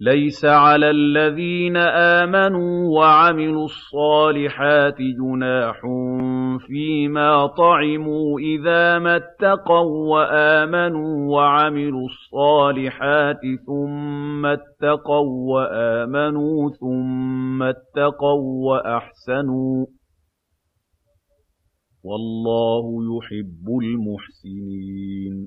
لَيْسَ عَلَى الَّذِينَ آمَنُوا وَعَمِلُوا الصَّالِحَاتِ جُنَاحٌ فِيمَا طَعِمُوا إِذَا مَا اتَّقَوا وَّآمَنُوا وَعَمِلُوا الصَّالِحَاتِ ثُمَّ اتَّقَوا وَّآمَنُوا ثُمَّ اتَّقَوا وَّأَحْسَنُوا ۗ وَاللَّهُ يُحِبُّ الْمُحْسِنِينَ.